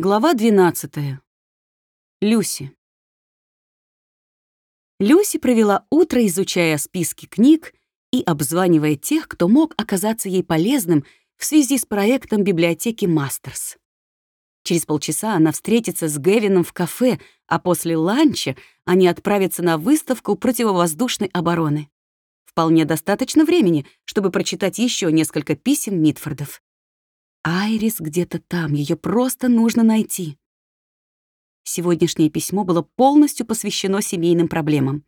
Глава 12. Люси. Люси провела утро, изучая списки книг и обзванивая тех, кто мог оказаться ей полезным в связи с проектом библиотеки Мастерс. Через полчаса она встретится с Гевином в кафе, а после ланча они отправятся на выставку противовоздушной обороны. Вполне достаточно времени, чтобы прочитать еще несколько писем Митфордов. Айрис где-то там, ее просто нужно найти. Сегодняшнее письмо было полностью посвящено семейным проблемам.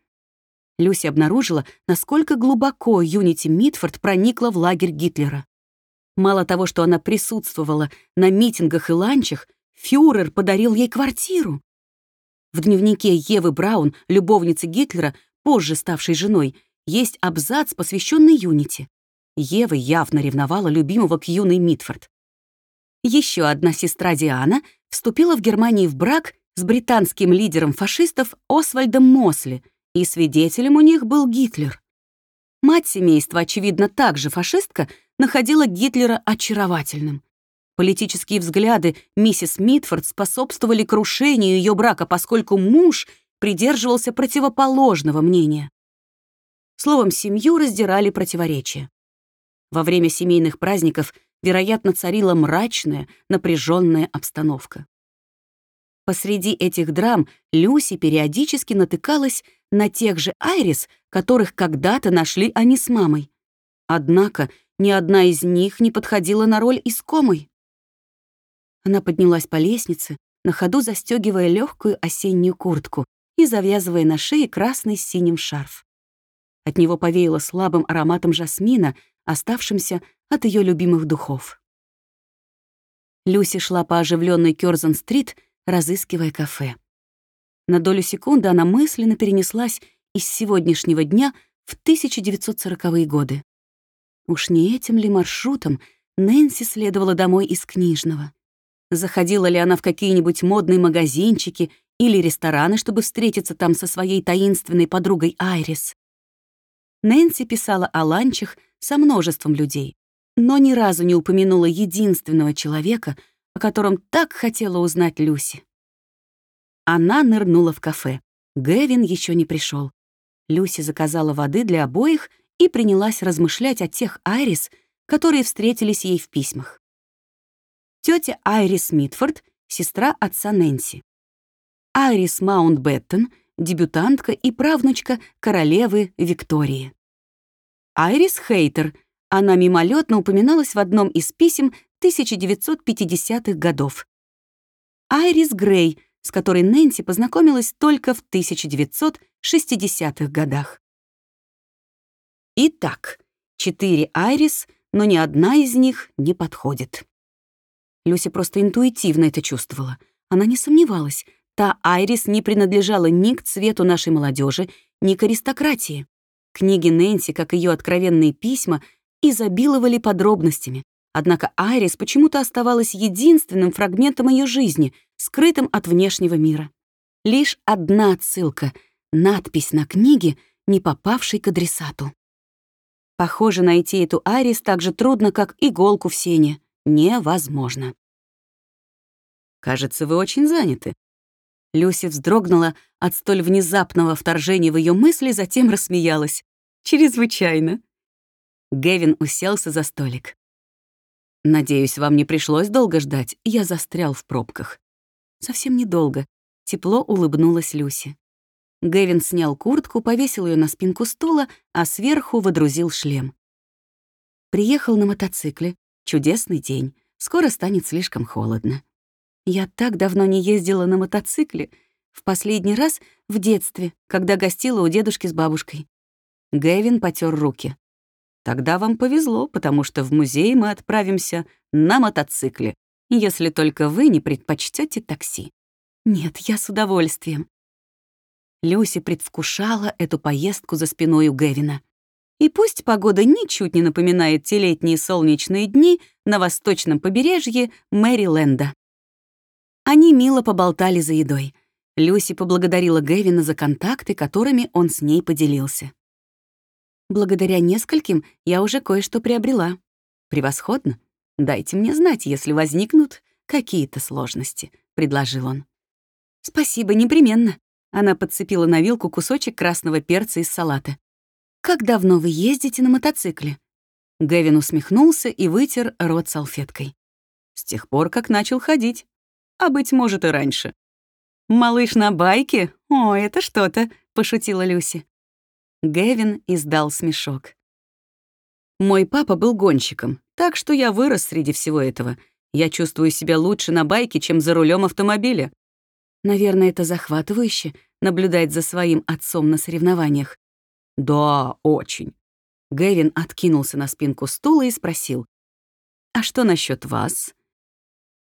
Люси обнаружила, насколько глубоко Юнити Митфорд проникла в лагерь Гитлера. Мало того, что она присутствовала на митингах и ланчах, фюрер подарил ей квартиру. В дневнике Евы Браун, любовницы Гитлера, позже ставшей женой, есть абзац, посвященный Юнити. Ева явно ревновала любимого к юной Митфорд. Еще одна сестра Диана вступила в Германии в брак с британским лидером фашистов Освальдом Мосли, и свидетелем у них был Гитлер. Мать семейства, очевидно, также фашистка, находила Гитлера очаровательным. Политические взгляды миссис Митфорд способствовали крушению ее брака, поскольку муж придерживался противоположного мнения. Словом, семью раздирали противоречия. Во время семейных праздников вероятно, царила мрачная, напряженная обстановка. Посреди этих драм Люси периодически натыкалась на тех же Айрис, которых когда-то нашли они с мамой. Однако ни одна из них не подходила на роль искомой. Она поднялась по лестнице, на ходу застегивая легкую осеннюю куртку и завязывая на шее красный с синим шарф. От него повеяло слабым ароматом жасмина, оставшимся от ее любимых духов. Люси шла по оживленной Кёрзен-стрит, разыскивая кафе. На долю секунды она мысленно перенеслась из сегодняшнего дня в 1940-е годы. Уж не этим ли маршрутом Нэнси следовала домой из книжного? Заходила ли она в какие-нибудь модные магазинчики или рестораны, чтобы встретиться там со своей таинственной подругой Айрис? Нэнси писала о ланчах со множеством людей, но ни разу не упомянула единственного человека, о котором так хотела узнать Люси. Она нырнула в кафе. Гэвин еще не пришел. Люси заказала воды для обоих и принялась размышлять о тех Айрис, которые встретились ей в письмах. Тетя Айрис Митфорд, сестра отца Нэнси. Айрис Маунтбеттон, дебютантка и правнучка королевы Виктории. Айрис Хейтер — она мимолетно упоминалась в одном из писем 1950-х годов. Айрис Грей, с которой Нэнси познакомилась только в 1960-х годах. Итак, четыре Айрис, но ни одна из них не подходит. Люся просто интуитивно это чувствовала. Она не сомневалась. Та Айрис не принадлежала ни к цвету нашей молодежи, ни к аристократии. Книги Нэнси, как ее откровенные письма, изобиловали подробностями. Однако Айрис почему-то оставалась единственным фрагментом ее жизни, скрытым от внешнего мира. Лишь одна отсылка — надпись на книге, не попавшей к адресату. Похоже, найти эту Айрис так же трудно, как иголку в сене. Невозможно. «Кажется, вы очень заняты». Люси вздрогнула от столь внезапного вторжения в ее мысли, затем рассмеялась. «Чрезвычайно. Гевин уселся за столик. «Надеюсь, вам не пришлось долго ждать, я застрял в пробках». «Совсем недолго», — тепло улыбнулась Люси. Гевин снял куртку, повесил ее на спинку стула, а сверху водрузил шлем. Приехал на мотоцикле. Чудесный день. Скоро станет слишком холодно. Я так давно не ездила на мотоцикле. В последний раз в детстве, когда гостила у дедушки с бабушкой. Гэвин потер руки. Тогда вам повезло, потому что в музей мы отправимся на мотоцикле, если только вы не предпочтете такси. Нет, я с удовольствием. Люси предвкушала эту поездку за спиной у Гевина. И пусть погода ничуть не напоминает те летние солнечные дни на восточном побережье Мэриленда. Они мило поболтали за едой. Люси поблагодарила Гевина за контакты, которыми он с ней поделился. Благодаря нескольким я уже кое-что приобрела. Превосходно. Дайте мне знать, если возникнут какие-то сложности», — предложил он. «Спасибо, непременно». Она подцепила на вилку кусочек красного перца из салата. «Как давно вы ездите на мотоцикле?» Гэвин усмехнулся и вытер рот салфеткой. «С тех пор, как начал ходить. А, быть может, и раньше». «Малыш на байке? О, это что-то», — пошутила Люси. Гэвин издал смешок. «Мой папа был гонщиком, так что я вырос среди всего этого. Я чувствую себя лучше на байке, чем за рулем автомобиля. Наверное, это захватывающе — наблюдать за своим отцом на соревнованиях. Да, очень. Гэвин откинулся на спинку стула и спросил. «А что насчет вас?»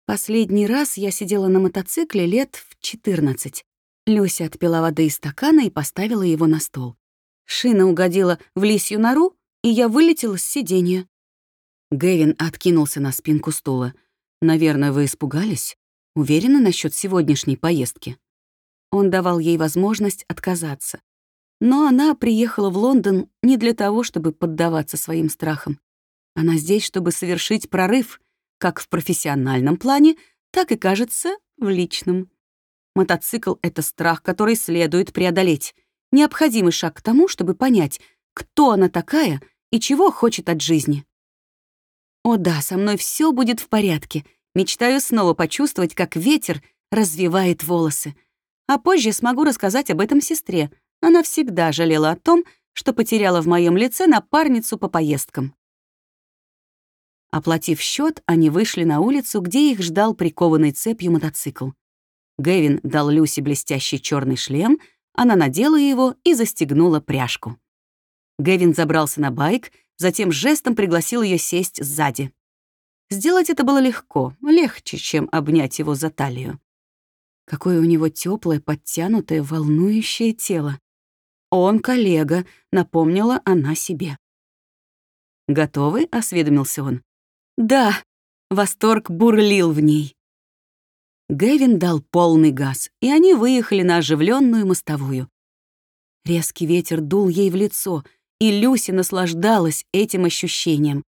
Последний раз я сидела на мотоцикле лет в 14. Люся отпила воды из стакана и поставила его на стол. Шина угодила в лисью нору, и я вылетела с сиденья. Гэвин откинулся на спинку стула. «Наверное, вы испугались? Уверены насчет сегодняшней поездки?» Он давал ей возможность отказаться. Но она приехала в Лондон не для того, чтобы поддаваться своим страхам. Она здесь, чтобы совершить прорыв, как в профессиональном плане, так и, кажется, в личном. Мотоцикл — это страх, который следует преодолеть. Необходимый шаг к тому, чтобы понять, кто она такая и чего хочет от жизни. О да, со мной все будет в порядке, Мечтаю снова почувствовать, как ветер развивает волосы. А позже смогу рассказать об этом сестре. Она всегда жалела о том, что потеряла в моем лице напарницу по поездкам. Оплатив счет, они вышли на улицу, где их ждал прикованный цепью мотоцикл. Гэвин дал Люси блестящий черный шлем, она надела его и застегнула пряжку. Гэвин забрался на байк, затем жестом пригласил ее сесть сзади. Сделать это было легко, легче, чем обнять его за талию. Какое у него теплое, подтянутое, волнующее тело. Он коллега, напомнила она себе. «Готовы?» — осведомился он. «Да», — восторг бурлил в ней. Гэвин дал полный газ, и они выехали на оживленную мостовую. Резкий ветер дул ей в лицо, и Люси наслаждалась этим ощущением.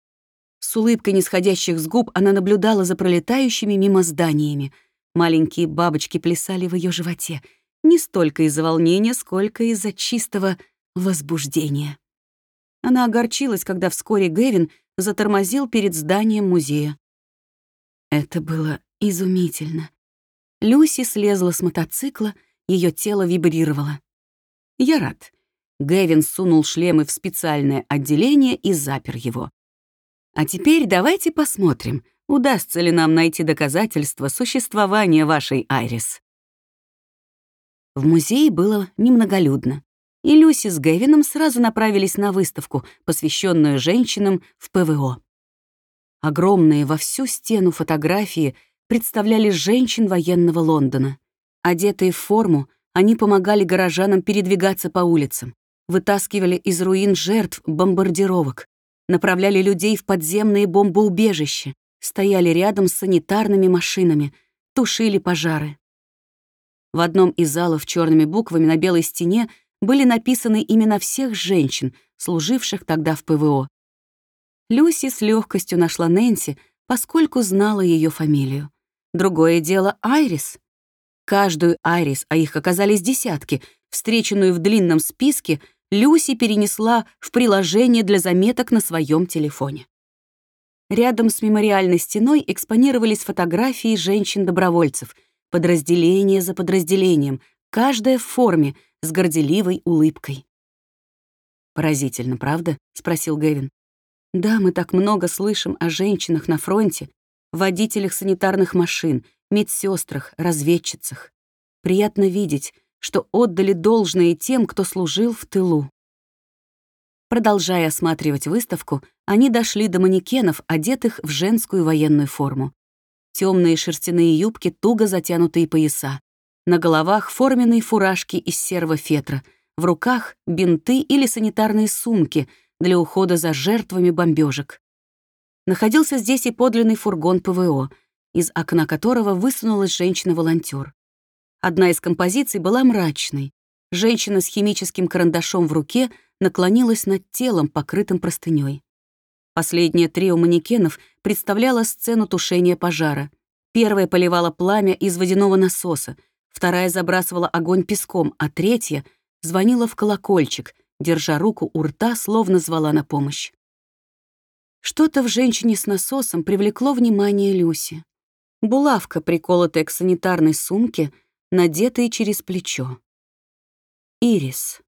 С улыбкой нисходящих с губ она наблюдала за пролетающими мимо зданиями. Маленькие бабочки плясали в ее животе, не столько из-за волнения, сколько из-за чистого возбуждения. Она огорчилась, когда вскоре Гэвин затормозил перед зданием музея. Это было изумительно. Люси слезла с мотоцикла, ее тело вибрировало. «Я рад». Гэвин сунул шлемы в специальное отделение и запер его. А теперь давайте посмотрим, удастся ли нам найти доказательства существования вашей Айрис. В музее было немноголюдно, и Люси с Гэвином сразу направились на выставку, посвященную женщинам в ПВО. Огромные во всю стену фотографии представляли женщин военного Лондона. Одетые в форму, они помогали горожанам передвигаться по улицам, вытаскивали из руин жертв бомбардировок, направляли людей в подземные бомбоубежища, стояли рядом с санитарными машинами, тушили пожары. В одном из залов черными буквами на белой стене были написаны имена всех женщин, служивших тогда в ПВО. Люси с легкостью нашла Нэнси, поскольку знала ее фамилию. Другое дело — Айрис. Каждую Айрис, а их оказались десятки, встреченную в длинном списке — Люси перенесла в приложение для заметок на своем телефоне. Рядом с мемориальной стеной экспонировались фотографии женщин-добровольцев, подразделение за подразделением, каждая в форме, с горделивой улыбкой. «Поразительно, правда?» — спросил Гэвин. «Да, мы так много слышим о женщинах на фронте, водителях санитарных машин, медсестрах, разведчицах. Приятно видеть, что отдали должное тем, кто служил в тылу. Продолжая осматривать выставку, они дошли до манекенов, одетых в женскую военную форму. Темные шерстяные юбки, туго затянутые пояса. На головах форменные фуражки из серого фетра, в руках бинты или санитарные сумки для ухода за жертвами бомбежек. Находился здесь и подлинный фургон ПВО, из окна которого высунулась женщина-волонтер. Одна из композиций была мрачной. Женщина с химическим карандашом в руке наклонилась над телом, покрытым простыней. Последнее трио манекенов представляло сцену тушения пожара. Первая поливала пламя из водяного насоса, вторая забрасывала огонь песком, а третья звонила в колокольчик, держа руку у рта, словно звала на помощь. Что-то в женщине с насосом привлекло внимание Люси. Булавка, приколотая к санитарной сумке, надетая через плечо. Ирис.